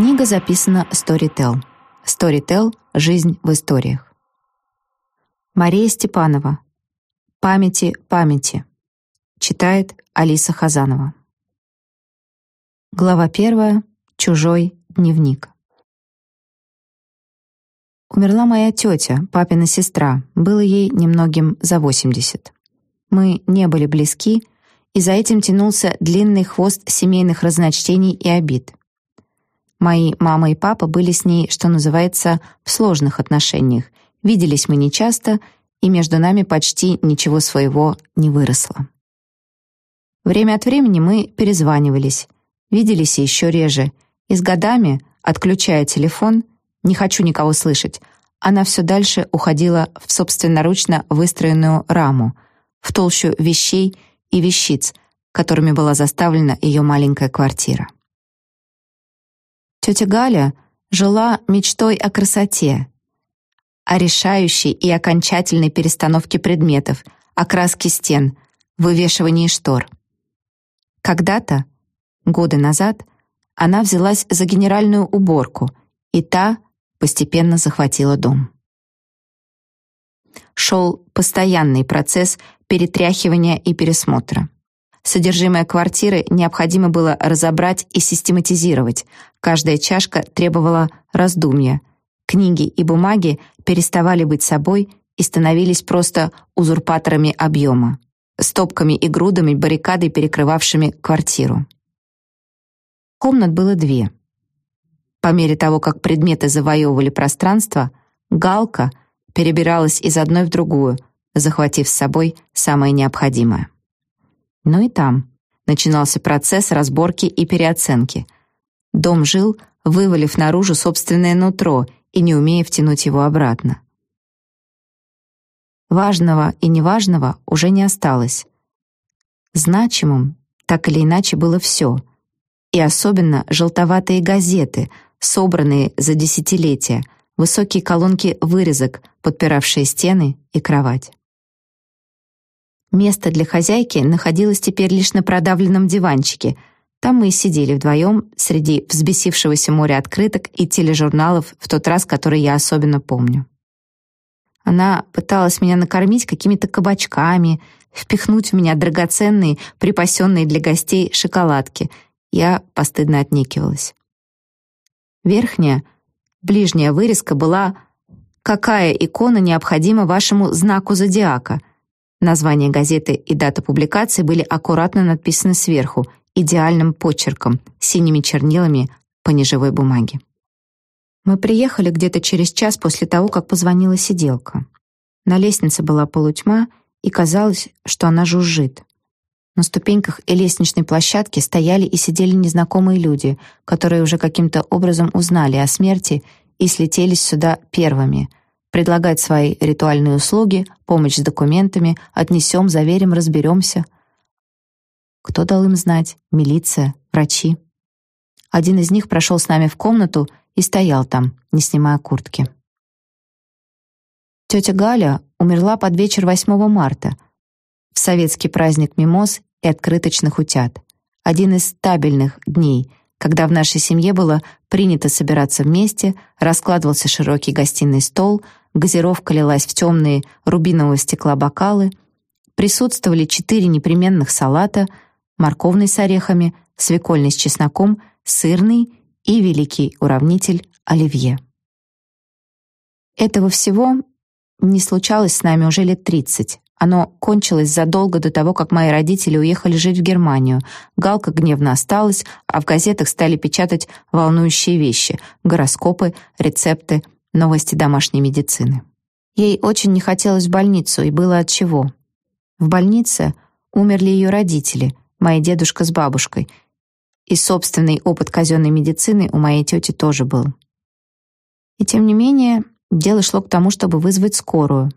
Книга записана Storytel. Storytel «Жизнь в историях». Мария Степанова. «Памяти памяти». Читает Алиса Хазанова. Глава первая. Чужой дневник. Умерла моя тетя, папина сестра. Было ей немногим за 80. Мы не были близки, и за этим тянулся длинный хвост семейных разночтений и обид. Мои мама и папа были с ней, что называется, в сложных отношениях. Виделись мы нечасто, и между нами почти ничего своего не выросло. Время от времени мы перезванивались, виделись еще реже, и с годами, отключая телефон, не хочу никого слышать, она все дальше уходила в собственноручно выстроенную раму, в толщу вещей и вещиц, которыми была заставлена ее маленькая квартира. Тетя Галя жила мечтой о красоте, о решающей и окончательной перестановке предметов, окраске стен, вывешивании штор. Когда-то, годы назад, она взялась за генеральную уборку, и та постепенно захватила дом. Шел постоянный процесс перетряхивания и пересмотра. Содержимое квартиры необходимо было разобрать и систематизировать. Каждая чашка требовала раздумья. Книги и бумаги переставали быть собой и становились просто узурпаторами объема, стопками и грудами баррикады, перекрывавшими квартиру. Комнат было две. По мере того, как предметы завоевывали пространство, Галка перебиралась из одной в другую, захватив с собой самое необходимое. Но и там начинался процесс разборки и переоценки. Дом жил, вывалив наружу собственное нутро и не умея втянуть его обратно. Важного и неважного уже не осталось. Значимым так или иначе было все, и особенно желтоватые газеты, собранные за десятилетия, высокие колонки вырезок, подпиравшие стены и кровать. Место для хозяйки находилось теперь лишь на продавленном диванчике. Там мы и сидели вдвоем среди взбесившегося моря открыток и тележурналов в тот раз, который я особенно помню. Она пыталась меня накормить какими-то кабачками, впихнуть в меня драгоценные, припасенные для гостей шоколадки. Я постыдно отнекивалась. Верхняя, ближняя вырезка была «Какая икона необходима вашему знаку зодиака?» Название газеты и дата публикации были аккуратно написаны сверху, идеальным почерком, синими чернилами по неживой бумаге. Мы приехали где-то через час после того, как позвонила сиделка. На лестнице была полутьма, и казалось, что она жужжит. На ступеньках и лестничной площадке стояли и сидели незнакомые люди, которые уже каким-то образом узнали о смерти и слетелись сюда первыми — предлагать свои ритуальные услуги, помощь с документами, отнесем, заверим, разберемся. Кто дал им знать? Милиция, врачи. Один из них прошел с нами в комнату и стоял там, не снимая куртки. Тетя Галя умерла под вечер 8 марта, в советский праздник мимоз и открыточных утят. Один из стабильных дней, когда в нашей семье было принято собираться вместе, раскладывался широкий гостиный стол — газировка лилась в темные рубинового стекла бокалы, присутствовали четыре непременных салата, морковный с орехами, свекольный с чесноком, сырный и великий уравнитель оливье. Этого всего не случалось с нами уже лет тридцать. Оно кончилось задолго до того, как мои родители уехали жить в Германию. Галка гневно осталась, а в газетах стали печатать волнующие вещи — гороскопы, рецепты, новости домашней медицины. Ей очень не хотелось в больницу, и было от чего. В больнице умерли ее родители, мои дедушка с бабушкой, и собственный опыт казенной медицины у моей тети тоже был. И тем не менее, дело шло к тому, чтобы вызвать скорую.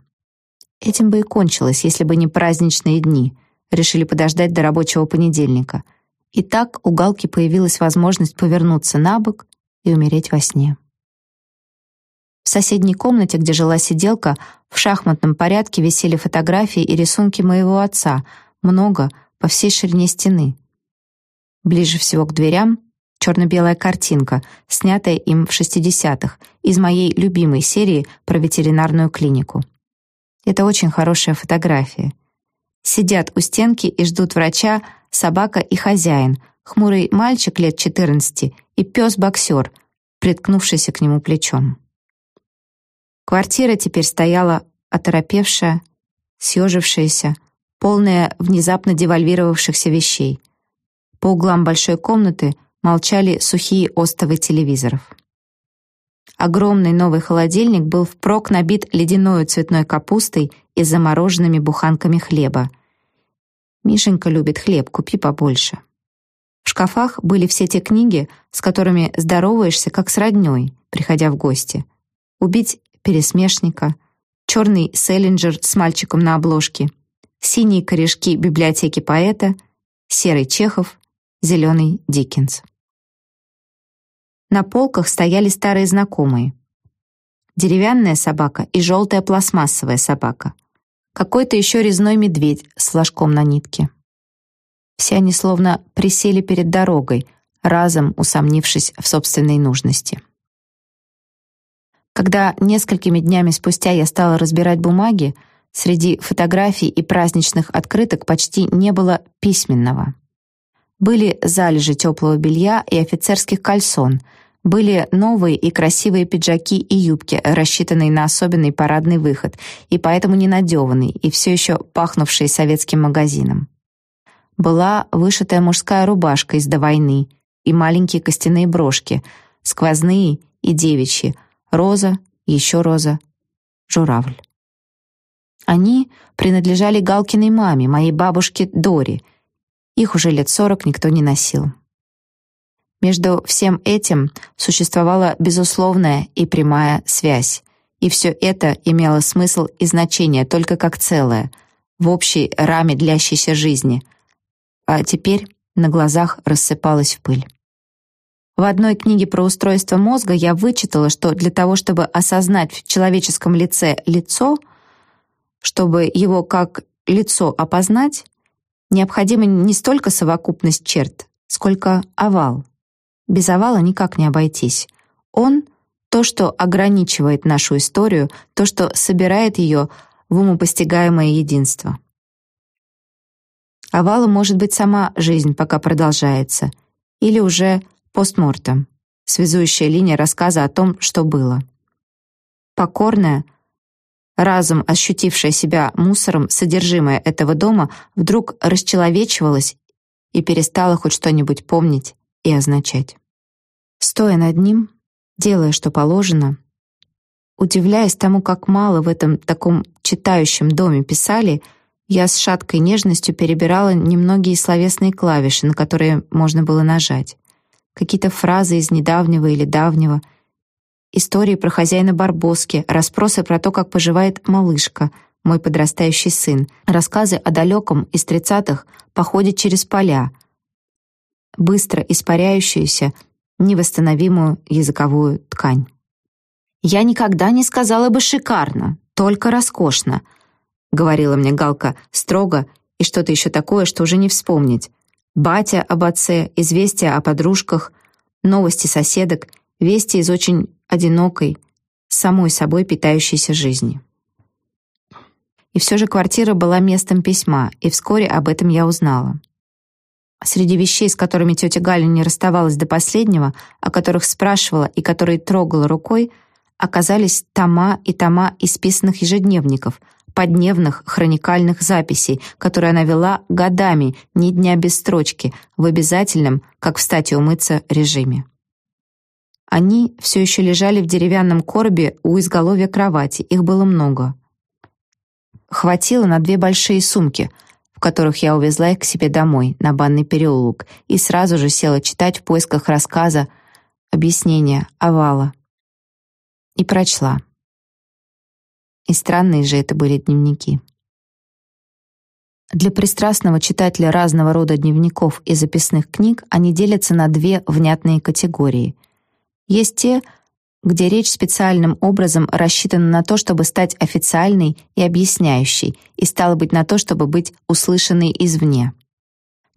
Этим бы и кончилось, если бы не праздничные дни. Решили подождать до рабочего понедельника. И так у Галки появилась возможность повернуться на бок и умереть во сне. В соседней комнате, где жила сиделка, в шахматном порядке висели фотографии и рисунки моего отца, много, по всей ширине стены. Ближе всего к дверям черно-белая картинка, снятая им в 60-х, из моей любимой серии про ветеринарную клинику. Это очень хорошая фотография. Сидят у стенки и ждут врача собака и хозяин, хмурый мальчик лет 14 и пес-боксер, приткнувшийся к нему плечом. Квартира теперь стояла оторопевшая, съежившаяся, полная внезапно девальвировавшихся вещей. По углам большой комнаты молчали сухие остовы телевизоров. Огромный новый холодильник был впрок набит ледяной цветной капустой и замороженными буханками хлеба. Мишенька любит хлеб, купи побольше. В шкафах были все те книги, с которыми здороваешься как с роднёй, приходя в гости. «Убить пересмешника», «Черный Селлинджер с мальчиком на обложке», «Синие корешки библиотеки поэта», «Серый Чехов», «Зеленый Диккенс». На полках стояли старые знакомые. Деревянная собака и желтая пластмассовая собака. Какой-то еще резной медведь с флажком на нитке. Все они словно присели перед дорогой, разом усомнившись в собственной нужности. Когда несколькими днями спустя я стала разбирать бумаги, среди фотографий и праздничных открыток почти не было письменного. Были залежи теплого белья и офицерских кальсон, были новые и красивые пиджаки и юбки, рассчитанные на особенный парадный выход, и поэтому ненадеванные, и все еще пахнувшие советским магазином. Была вышитая мужская рубашка из до войны и маленькие костяные брошки, сквозные и девичьи, роза, еще роза, журавль. Они принадлежали Галкиной маме, моей бабушке Дори. Их уже лет сорок никто не носил. Между всем этим существовала безусловная и прямая связь, и все это имело смысл и значение только как целое, в общей раме длящейся жизни, а теперь на глазах рассыпалась в пыль. В одной книге про устройство мозга я вычитала, что для того, чтобы осознать в человеческом лице лицо — чтобы его как лицо опознать, необходима не столько совокупность черт, сколько овал. Без овала никак не обойтись. Он — то, что ограничивает нашу историю, то, что собирает ее в умопостигаемое единство. Овалом может быть сама жизнь, пока продолжается, или уже постмортем, связующая линия рассказа о том, что было. Покорная, Разум, ощутившая себя мусором, содержимое этого дома, вдруг расчеловечивалось и перестала хоть что-нибудь помнить и означать. Стоя над ним, делая, что положено, удивляясь тому, как мало в этом таком читающем доме писали, я с шаткой нежностью перебирала немногие словесные клавиши, на которые можно было нажать. Какие-то фразы из недавнего или давнего — истории про хозяина Барбоски, расспросы про то, как поживает малышка, мой подрастающий сын, рассказы о далеком из тридцатых походе через поля, быстро испаряющуюся, невосстановимую языковую ткань. «Я никогда не сказала бы шикарно, только роскошно», — говорила мне Галка строго и что-то еще такое, что уже не вспомнить. Батя об отце, известия о подружках, новости соседок, вести из очень одинокой, самой собой питающейся жизни. И все же квартира была местом письма, и вскоре об этом я узнала. Среди вещей, с которыми тетя Галя не расставалась до последнего, о которых спрашивала и которые трогала рукой, оказались тома и тома исписанных ежедневников, подневных хроникальных записей, которые она вела годами, ни дня без строчки, в обязательном, как встать и умыться, режиме. Они все еще лежали в деревянном коробе у изголовья кровати, их было много. Хватило на две большие сумки, в которых я увезла их к себе домой, на банный переулок, и сразу же села читать в поисках рассказа, объяснения, овала. И прочла. И странные же это были дневники. Для пристрастного читателя разного рода дневников и записных книг они делятся на две внятные категории — есть те, где речь специальным образом рассчитана на то, чтобы стать официальной и объясняющей, и стало быть на то, чтобы быть услышанной извне.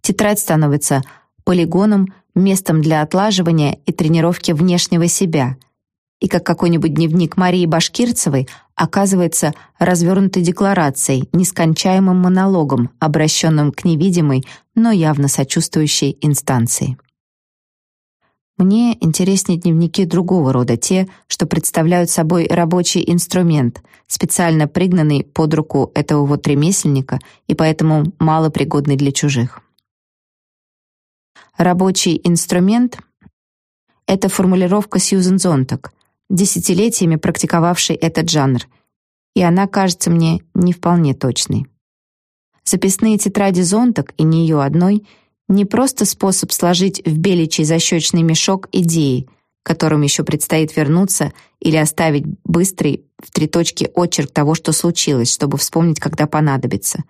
Тетрадь становится полигоном местом для отлаживания и тренировки внешнего себя, и как какой-нибудь дневник Марии Башкирцевой оказывается развернутой декларацией, нескончаемым монологом, обращенным к невидимой, но явно сочувствующей инстанции. Мне интереснее дневники другого рода, те, что представляют собой рабочий инструмент, специально пригнанный под руку этого вот ремесленника и поэтому малопригодный для чужих. Рабочий инструмент — это формулировка Сьюзен Зонтак, десятилетиями практиковавшей этот жанр, и она кажется мне не вполне точной. Записные тетради Зонтак, и не ее одной, не просто способ сложить в беличий защечный мешок идеи, которым еще предстоит вернуться или оставить быстрый в три точки очерк того, что случилось, чтобы вспомнить, когда понадобится.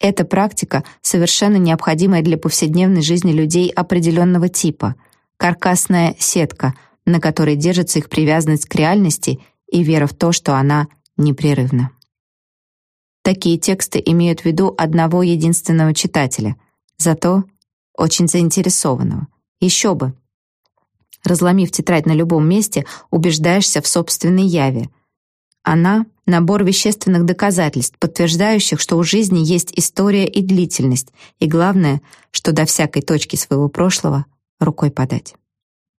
Эта практика совершенно необходимая для повседневной жизни людей определенного типа, каркасная сетка, на которой держится их привязанность к реальности и вера в то, что она непрерывна. Такие тексты имеют в виду одного единственного читателя, зато очень заинтересованного. Еще бы. Разломив тетрадь на любом месте, убеждаешься в собственной яве. Она — набор вещественных доказательств, подтверждающих, что у жизни есть история и длительность, и главное, что до всякой точки своего прошлого рукой подать.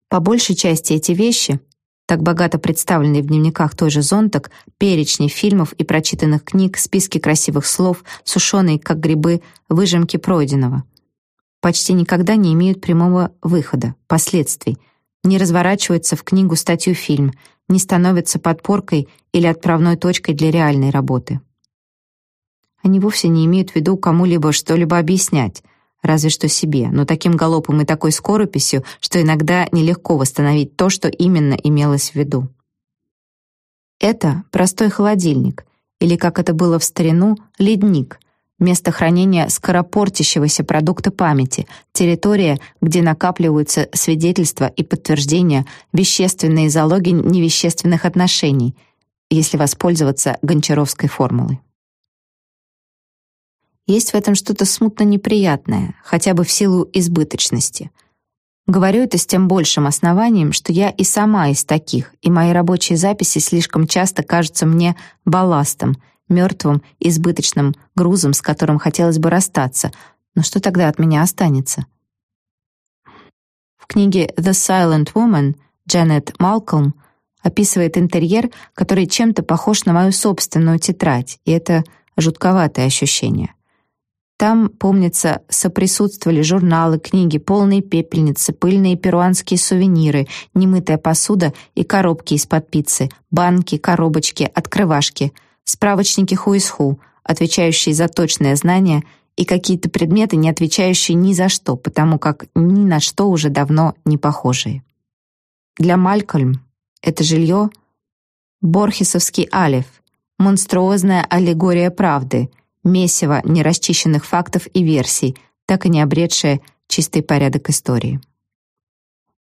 По большей части эти вещи, так богато представленные в дневниках той же Зонтак, перечни фильмов и прочитанных книг, списки красивых слов, сушеные, как грибы, выжимки пройденного — почти никогда не имеют прямого выхода, последствий, не разворачиваются в книгу, статью, фильм, не становятся подпоркой или отправной точкой для реальной работы. Они вовсе не имеют в виду кому-либо что-либо объяснять, разве что себе, но таким галопом и такой скорописью, что иногда нелегко восстановить то, что именно имелось в виду. Это простой холодильник, или, как это было в старину, ледник — место хранения скоропортящегося продукта памяти, территория, где накапливаются свидетельства и подтверждения, вещественные залоги невещественных отношений, если воспользоваться гончаровской формулой. Есть в этом что-то смутно неприятное, хотя бы в силу избыточности. Говорю это с тем большим основанием, что я и сама из таких, и мои рабочие записи слишком часто кажутся мне балластом — мертвым, избыточным грузом, с которым хотелось бы расстаться. Но что тогда от меня останется? В книге «The Silent Woman» Джанет Малкольм описывает интерьер, который чем-то похож на мою собственную тетрадь, и это жутковатое ощущение. Там, помнится, соприсутствовали журналы, книги, полные пепельницы, пыльные перуанские сувениры, немытая посуда и коробки из-под пиццы, банки, коробочки, открывашки — справочники Хуисху, отвечающие за точное знание, и какие-то предметы, не отвечающие ни за что, потому как ни на что уже давно не похожие. Для Малькольм это жилье — Борхесовский алиф, монструозная аллегория правды, месиво нерасчищенных фактов и версий, так и не обретшее чистый порядок истории.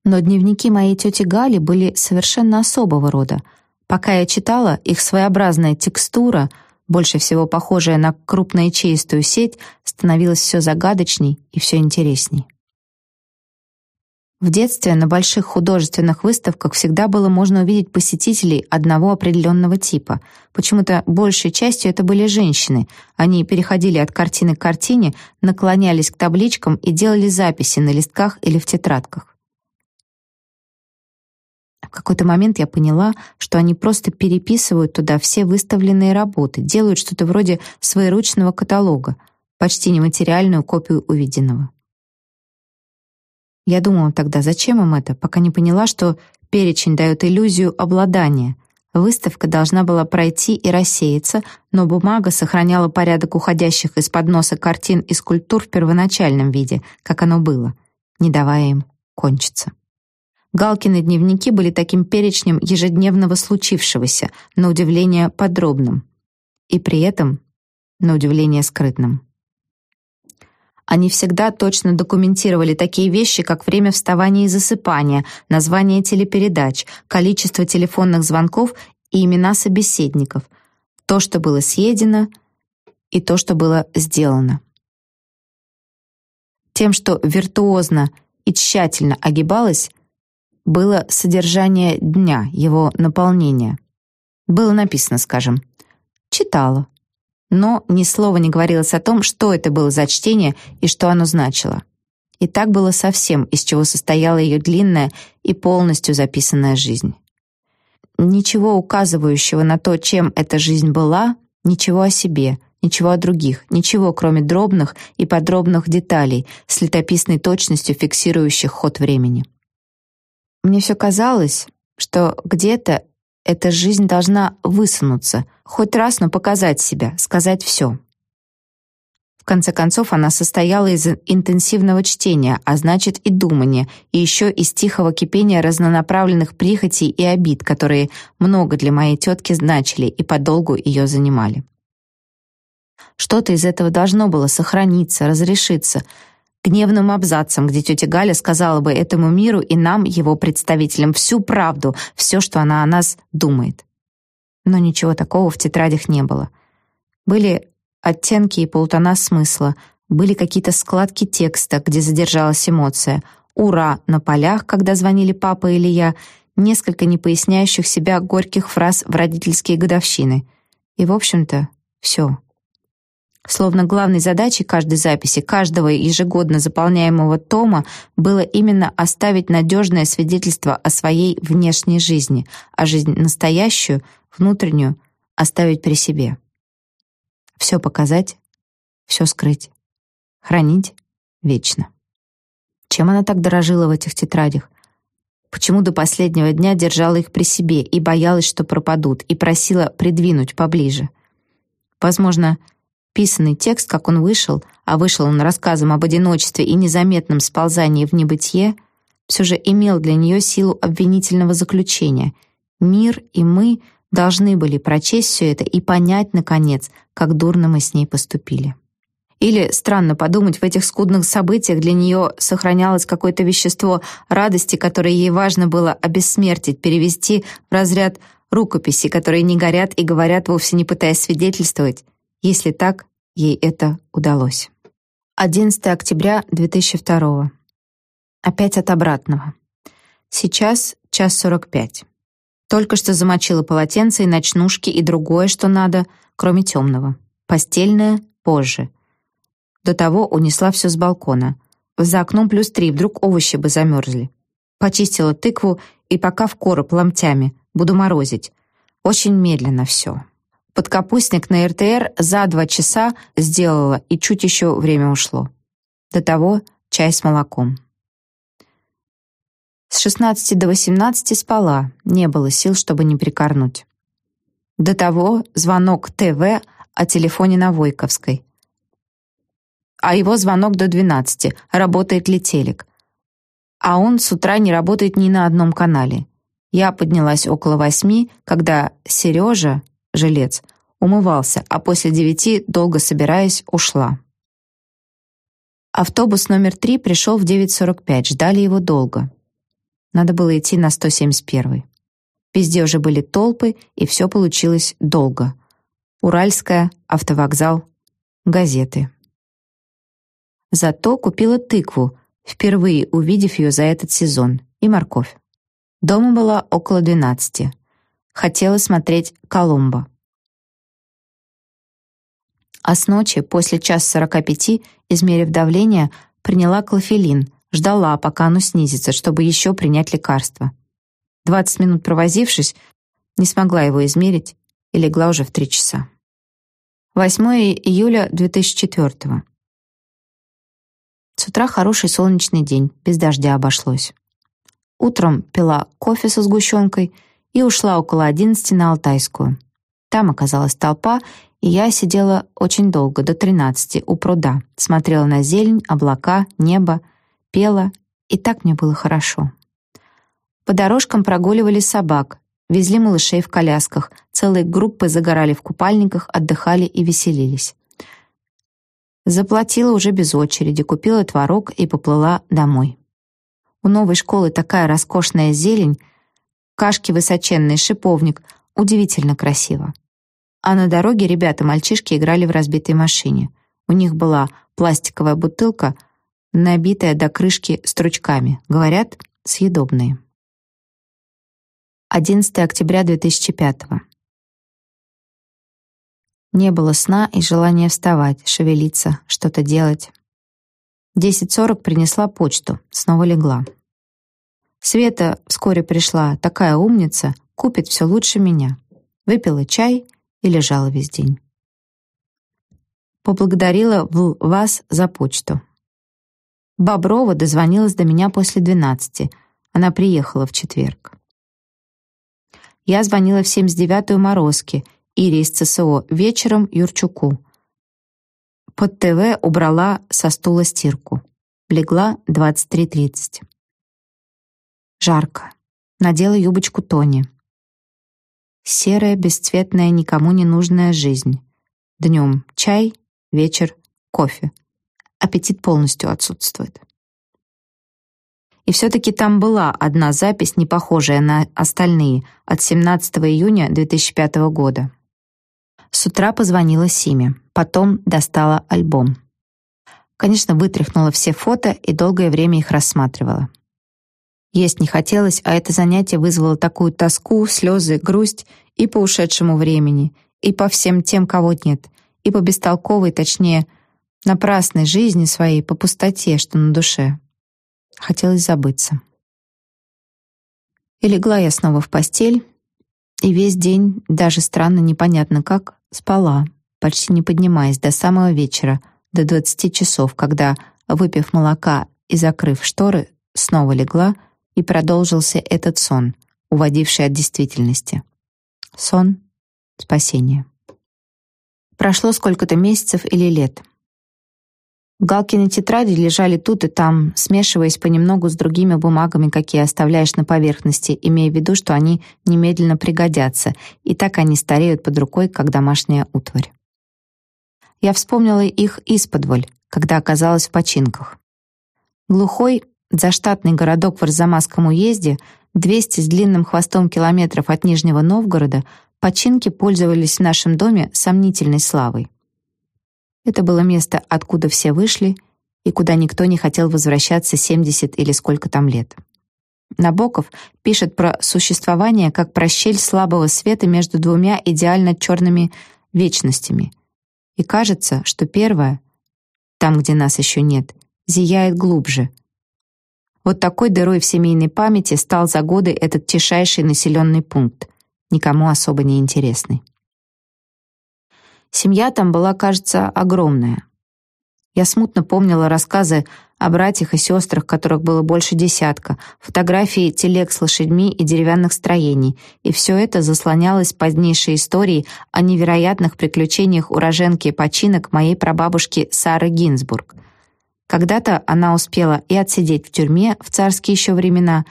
Но дневники моей тети Гали были совершенно особого рода — Пока я читала, их своеобразная текстура, больше всего похожая на крупноячеистую сеть, становилась все загадочней и все интересней. В детстве на больших художественных выставках всегда было можно увидеть посетителей одного определенного типа. Почему-то большей частью это были женщины. Они переходили от картины к картине, наклонялись к табличкам и делали записи на листках или в тетрадках. В какой-то момент я поняла, что они просто переписывают туда все выставленные работы, делают что-то вроде своеручного каталога, почти нематериальную копию увиденного. Я думала тогда, зачем им это, пока не поняла, что перечень дает иллюзию обладания. Выставка должна была пройти и рассеяться, но бумага сохраняла порядок уходящих из-под носа картин и скульптур в первоначальном виде, как оно было, не давая им кончиться. Галкины дневники были таким перечнем ежедневного случившегося, на удивление подробным. И при этом, на удивление скрытным. Они всегда точно документировали такие вещи, как время вставания и засыпания, название телепередач, количество телефонных звонков и имена собеседников, то, что было съедено, и то, что было сделано. Тем, что виртуозно и тщательно огибалось, было содержание дня, его наполнение. Было написано, скажем, «Читала», но ни слова не говорилось о том, что это было за чтение и что оно значило. И так было совсем, из чего состояла ее длинная и полностью записанная жизнь. Ничего указывающего на то, чем эта жизнь была, ничего о себе, ничего о других, ничего, кроме дробных и подробных деталей с летописной точностью фиксирующих ход времени. Мне все казалось, что где-то эта жизнь должна высунуться, хоть раз, но показать себя, сказать все. В конце концов, она состояла из интенсивного чтения, а значит и думания, и еще из тихого кипения разнонаправленных прихотей и обид, которые много для моей тетки значили и подолгу ее занимали. Что-то из этого должно было сохраниться, разрешиться, гневным абзацем, где тетя Галя сказала бы этому миру и нам, его представителям, всю правду, все, что она о нас думает. Но ничего такого в тетрадях не было. Были оттенки и полутона смысла, были какие-то складки текста, где задержалась эмоция, «Ура!» на полях, когда звонили папа или я, несколько не поясняющих себя горьких фраз в родительские годовщины. И, в общем-то, все. Словно главной задачей каждой записи, каждого ежегодно заполняемого тома было именно оставить надежное свидетельство о своей внешней жизни, а жизнь настоящую, внутреннюю, оставить при себе. Все показать, все скрыть, хранить вечно. Чем она так дорожила в этих тетрадях? Почему до последнего дня держала их при себе и боялась, что пропадут, и просила придвинуть поближе? Возможно, Писанный текст, как он вышел, а вышел он рассказом об одиночестве и незаметном сползании в небытие, все же имел для нее силу обвинительного заключения. Мир и мы должны были прочесть все это и понять, наконец, как дурно мы с ней поступили. Или, странно подумать, в этих скудных событиях для нее сохранялось какое-то вещество радости, которое ей важно было обессмертить, перевести в разряд рукописи, которые не горят и говорят, вовсе не пытаясь свидетельствовать, если так, ей это удалось. 11 октября 2002. Опять от обратного. Сейчас час 45. Только что замочила полотенце и ночнушки и другое, что надо, кроме темного. Постельное — позже. До того унесла все с балкона. За окном плюс три, вдруг овощи бы замерзли. Почистила тыкву и пока в короб ломтями. Буду морозить. Очень медленно все. Подкапустник на РТР за два часа сделала, и чуть еще время ушло. До того чай с молоком. С 16 до 18 спала, не было сил, чтобы не прикорнуть. До того звонок ТВ о телефоне на Войковской. А его звонок до 12, работает ли телек. А он с утра не работает ни на одном канале. Я поднялась около восьми, когда Сережа, жилец, умывался, а после девяти, долго собираясь, ушла. Автобус номер три пришел в 9.45, ждали его долго. Надо было идти на 171. Везде уже были толпы, и все получилось долго. Уральская, автовокзал, газеты. Зато купила тыкву, впервые увидев ее за этот сезон, и морковь. Дома была около 12. Хотела смотреть «Коломбо». А с ночи, после час сорока пяти, измерив давление, приняла клофелин, ждала, пока оно снизится, чтобы еще принять лекарство. Двадцать минут провозившись, не смогла его измерить и легла уже в три часа. 8 июля 2004 С утра хороший солнечный день, без дождя обошлось. Утром пила кофе со сгущенкой и ушла около одиннадцати на Алтайскую. Там оказалась толпа, и я сидела очень долго, до тринадцати, у пруда, смотрела на зелень, облака, небо, пела, и так мне было хорошо. По дорожкам прогуливали собак, везли малышей в колясках, целые группы загорали в купальниках, отдыхали и веселились. Заплатила уже без очереди, купила творог и поплыла домой. У новой школы такая роскошная зелень, кашки высоченный, шиповник, удивительно красиво. А на дороге ребята-мальчишки играли в разбитой машине. У них была пластиковая бутылка, набитая до крышки стручками. Говорят, съедобные. 11 октября 2005 Не было сна и желания вставать, шевелиться, что-то делать. 10.40 принесла почту, снова легла. Света вскоре пришла, такая умница, купит все лучше меня. Выпила чай и лежала весь день. Поблагодарила в вас за почту. Боброва дозвонилась до меня после двенадцати. Она приехала в четверг. Я звонила в 79-ю Морозке, Ире из ЦСО, вечером Юрчуку. Под ТВ убрала со стула стирку. Легла 23.30. Жарко. Надела юбочку Тони. Серая, бесцветная, никому не нужная жизнь. Днем чай, вечер кофе. Аппетит полностью отсутствует. И все-таки там была одна запись, не похожая на остальные, от 17 июня 2005 года. С утра позвонила Симе, потом достала альбом. Конечно, вытряхнула все фото и долгое время их рассматривала. Есть не хотелось, а это занятие вызвало такую тоску, слезы, грусть и по ушедшему времени, и по всем тем, кого нет, и по бестолковой, точнее, напрасной жизни своей, по пустоте, что на душе. Хотелось забыться. И легла я снова в постель, и весь день, даже странно, непонятно как, спала, почти не поднимаясь до самого вечера, до двадцати часов, когда, выпив молока и закрыв шторы, снова легла, и продолжился этот сон, уводивший от действительности. Сон — спасение. Прошло сколько-то месяцев или лет — Галкины тетради лежали тут и там, смешиваясь понемногу с другими бумагами, какие оставляешь на поверхности, имея в виду, что они немедленно пригодятся, и так они стареют под рукой, как домашняя утварь. Я вспомнила их исподволь, когда оказалась в починках. Глухой, заштатный городок в Арзамасском уезде, 200 с длинным хвостом километров от Нижнего Новгорода, починки пользовались в нашем доме сомнительной славой. Это было место, откуда все вышли и куда никто не хотел возвращаться 70 или сколько там лет. Набоков пишет про существование как про щель слабого света между двумя идеально черными вечностями. И кажется, что первая, там, где нас еще нет, зияет глубже. Вот такой дырой в семейной памяти стал за годы этот тишайший населенный пункт, никому особо не интересный. Семья там была, кажется, огромная. Я смутно помнила рассказы о братьях и сестрах, которых было больше десятка, фотографии телег с лошадьми и деревянных строений, и все это заслонялось позднейшей историей о невероятных приключениях уроженки починок моей прабабушки Сары Гинзбург. Когда-то она успела и отсидеть в тюрьме в царские еще времена,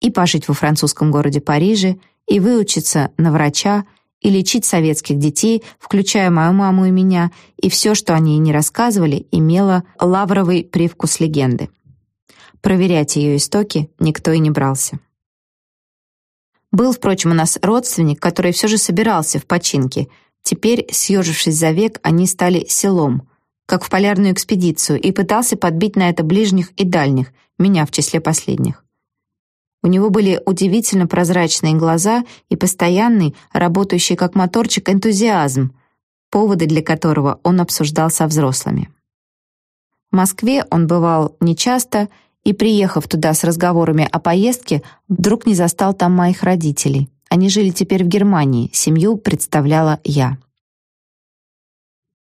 и пожить во французском городе Париже, и выучиться на врача, и лечить советских детей, включая мою маму и меня, и все, что они ей не рассказывали, имело лавровый привкус легенды. Проверять ее истоки никто и не брался. Был, впрочем, у нас родственник, который все же собирался в починке. Теперь, съежившись за век, они стали селом, как в полярную экспедицию, и пытался подбить на это ближних и дальних, меня в числе последних. У него были удивительно прозрачные глаза и постоянный, работающий как моторчик, энтузиазм, поводы для которого он обсуждал со взрослыми. В Москве он бывал нечасто и, приехав туда с разговорами о поездке, вдруг не застал там моих родителей. Они жили теперь в Германии, семью представляла я.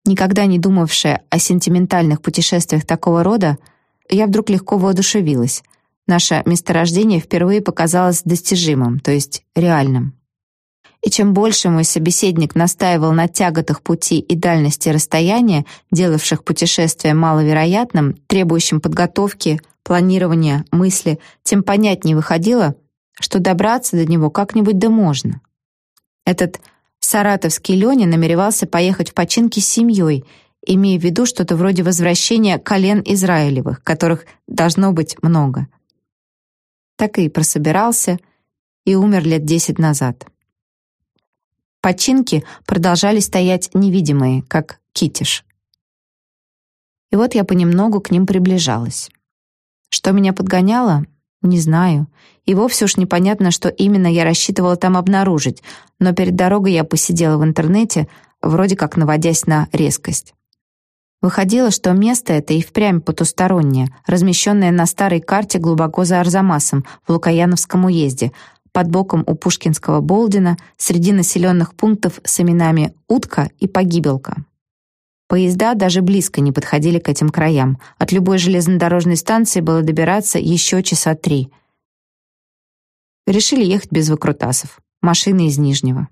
Никогда не думавшая о сентиментальных путешествиях такого рода, я вдруг легко воодушевилась — Наше месторождение впервые показалось достижимым, то есть реальным. И чем больше мой собеседник настаивал на тяготах пути и дальности расстояния, делавших путешествие маловероятным, требующим подготовки, планирования, мысли, тем понятнее выходило, что добраться до него как-нибудь да можно. Этот саратовский Леня намеревался поехать в починки с семьей, имея в виду что-то вроде возвращения колен Израилевых, которых должно быть много так и прособирался и умер лет десять назад. Починки продолжали стоять невидимые, как китиш. И вот я понемногу к ним приближалась. Что меня подгоняло? Не знаю. И вовсе уж непонятно, что именно я рассчитывала там обнаружить, но перед дорогой я посидела в интернете, вроде как наводясь на резкость. Выходило, что место это и впрямь потустороннее, размещенное на старой карте глубоко за Арзамасом в Лукаяновском уезде, под боком у Пушкинского Болдина, среди населенных пунктов с именами Утка и Погибелка. Поезда даже близко не подходили к этим краям. От любой железнодорожной станции было добираться еще часа три. Решили ехать без выкрутасов. Машины из Нижнего.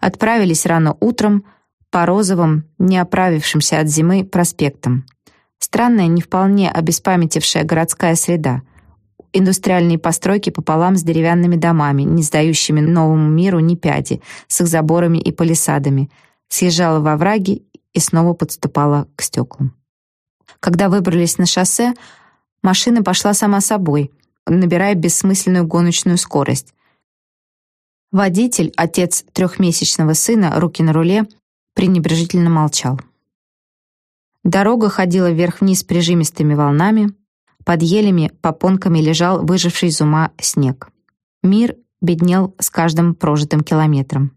Отправились рано утром по розовым, не оправившимся от зимы проспектам. Странная, не вполне обеспамятившая городская среда. Индустриальные постройки пополам с деревянными домами, не сдающими новому миру ни пяди, с их заборами и палисадами. Съезжала во враги и снова подступала к стеклам. Когда выбрались на шоссе, машина пошла сама собой, набирая бессмысленную гоночную скорость. Водитель, отец трехмесячного сына, руки на руле, пренебрежительно молчал. Дорога ходила вверх-вниз прижимистыми волнами, под елями, попонками лежал выживший из ума снег. Мир беднел с каждым прожитым километром.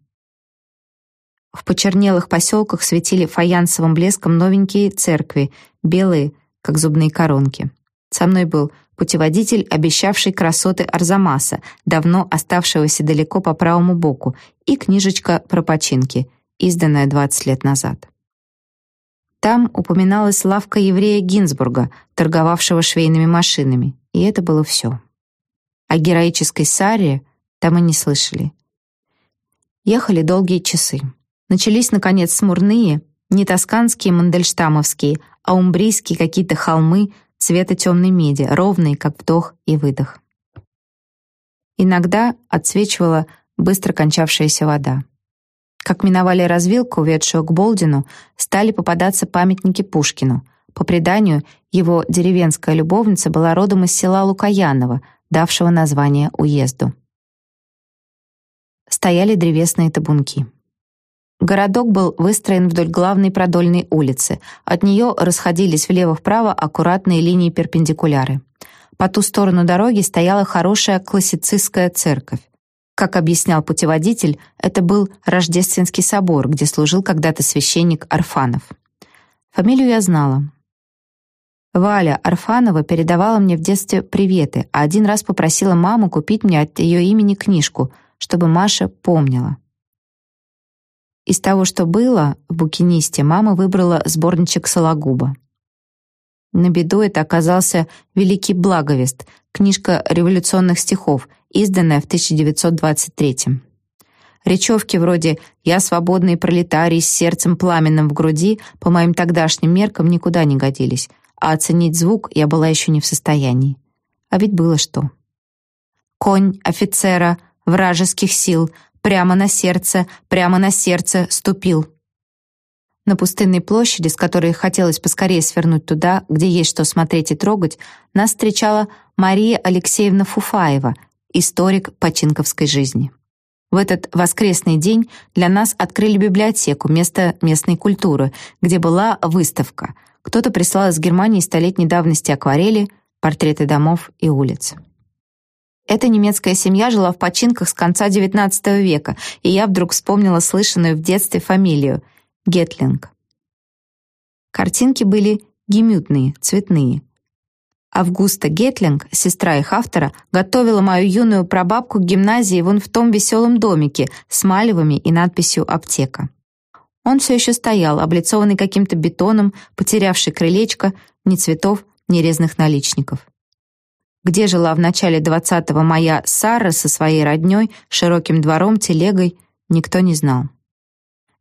В почернелых поселках светили фаянсовым блеском новенькие церкви, белые, как зубные коронки. Со мной был путеводитель, обещавший красоты Арзамаса, давно оставшегося далеко по правому боку, и книжечка про починки, изданная 20 лет назад. Там упоминалась лавка еврея Гинзбурга, торговавшего швейными машинами, и это было все. О героической Саре там и не слышали. Ехали долгие часы. Начались, наконец, смурные, не тосканские мандельштамовские, а умбрийские какие-то холмы цвета темной меди, ровные, как вдох и выдох. Иногда отсвечивала быстро кончавшаяся вода. Как миновали развилку, ведшую к Болдину, стали попадаться памятники Пушкину. По преданию, его деревенская любовница была родом из села Лукаянова, давшего название уезду. Стояли древесные табунки. Городок был выстроен вдоль главной продольной улицы. От нее расходились влево-вправо аккуратные линии перпендикуляры. По ту сторону дороги стояла хорошая классицистская церковь. Как объяснял путеводитель, это был Рождественский собор, где служил когда-то священник Арфанов. Фамилию я знала. Валя Арфанова передавала мне в детстве приветы, а один раз попросила маму купить мне от ее имени книжку, чтобы Маша помнила. Из того, что было в букинисте, мама выбрала сборничек Сологуба. На беду это оказался «Великий благовест», книжка революционных стихов, изданная в 1923 Речевки вроде «Я свободный пролетарий с сердцем пламенным в груди» по моим тогдашним меркам никуда не годились, а оценить звук я была еще не в состоянии. А ведь было что. «Конь офицера вражеских сил прямо на сердце, прямо на сердце ступил. На пустынной площади, с которой хотелось поскорее свернуть туда, где есть что смотреть и трогать, нас встречала Мария Алексеевна Фуфаева, историк починковской жизни. В этот воскресный день для нас открыли библиотеку, место местной культуры, где была выставка. Кто-то прислал из Германии столетней давности акварели, портреты домов и улиц. Эта немецкая семья жила в починках с конца XIX века, и я вдруг вспомнила слышанную в детстве фамилию — Гетлинг. Картинки были гемютные, цветные. Августа Гетлинг, сестра их автора, готовила мою юную прабабку к гимназии вон в том веселом домике с малевами и надписью «Аптека». Он все еще стоял, облицованный каким-то бетоном, потерявший крылечко, ни цветов, ни резных наличников. Где жила в начале 20-го моя Сара со своей роднёй, широким двором, телегой, никто не знал.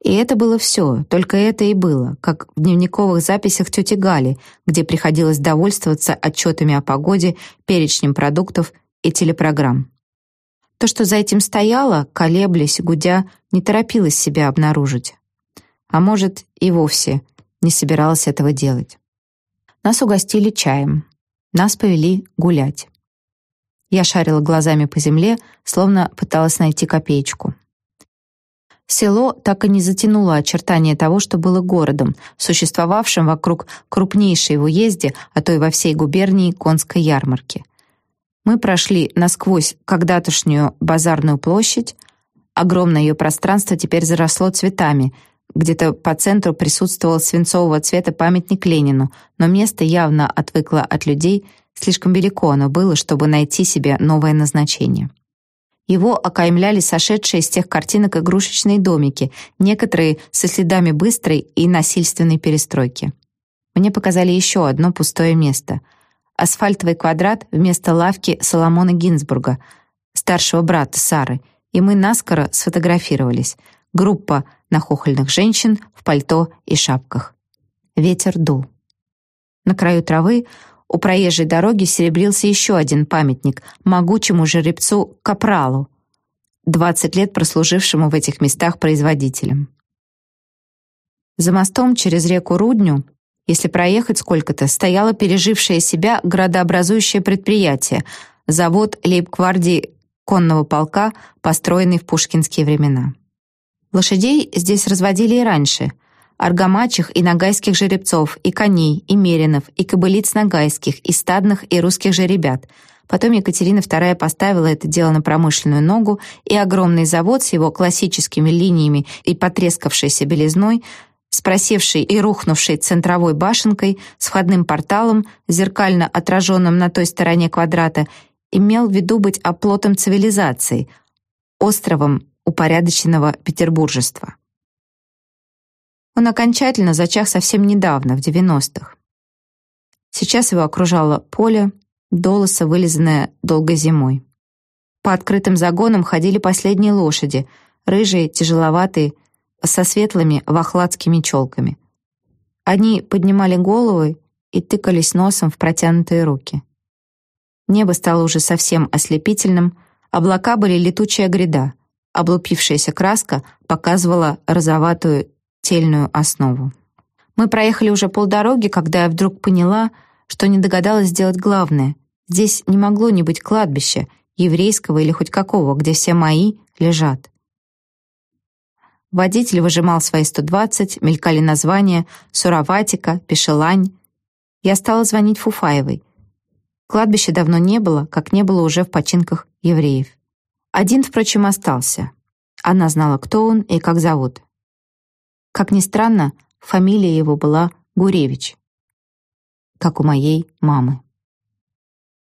И это было все, только это и было, как в дневниковых записях тети Гали, где приходилось довольствоваться отчетами о погоде, перечнем продуктов и телепрограмм. То, что за этим стояло, колеблясь, гудя, не торопилась себя обнаружить. А может, и вовсе не собиралась этого делать. Нас угостили чаем. Нас повели гулять. Я шарила глазами по земле, словно пыталась найти копеечку. село так и не затянуло очертания того, что было городом, существовавшим вокруг крупнейшей в уезде, а то и во всей губернии конской ярмарки. Мы прошли насквозь когда-тошнюю базарную площадь, огромное ее пространство теперь заросло цветами, где-то по центру присутствовал свинцового цвета памятник Ленину, но место явно отвыкло от людей, слишком велико оно было, чтобы найти себе новое назначение. Его окаймляли сошедшие с тех картинок игрушечные домики, некоторые со следами быстрой и насильственной перестройки. Мне показали еще одно пустое место. Асфальтовый квадрат вместо лавки Соломона Гинзбурга, старшего брата Сары, и мы наскоро сфотографировались. Группа нахохольных женщин в пальто и шапках. Ветер дул. На краю травы у проезжей дороги серебрился еще один памятник могучему жеребцу Капралу, 20 лет прослужившему в этих местах производителем. За мостом через реку Рудню, если проехать сколько-то, стояло пережившее себя градообразующее предприятие, завод лейб-гвардии конного полка, построенный в пушкинские времена. Лошадей здесь разводили и раньше — аргамачих и нагайских жеребцов, и коней, и меринов, и кобылиц нагайских, и стадных, и русских жеребят. Потом Екатерина II поставила это дело на промышленную ногу, и огромный завод с его классическими линиями и потрескавшейся белизной, с и рухнувшей центровой башенкой, с входным порталом, зеркально отраженным на той стороне квадрата, имел в виду быть оплотом цивилизации, островом упорядоченного петербуржества. Он окончательно зачах совсем недавно, в 90-х. Сейчас его окружало поле, долоса, вылизанное долгой зимой. По открытым загонам ходили последние лошади, рыжие, тяжеловатые, со светлыми вахладскими челками. Они поднимали головы и тыкались носом в протянутые руки. Небо стало уже совсем ослепительным, облака были летучая гряда, облупившаяся краска показывала розоватую тельную основу. Мы проехали уже полдороги, когда я вдруг поняла, что не догадалась сделать главное. Здесь не могло не быть кладбища, еврейского или хоть какого, где все мои лежат. Водитель выжимал свои 120, мелькали названия Суроватика, Пешелань. Я стала звонить Фуфаевой. Кладбища давно не было, как не было уже в починках евреев. Один, впрочем, остался. Она знала, кто он и как зовут. Как ни странно, фамилия его была Гуревич, как у моей мамы.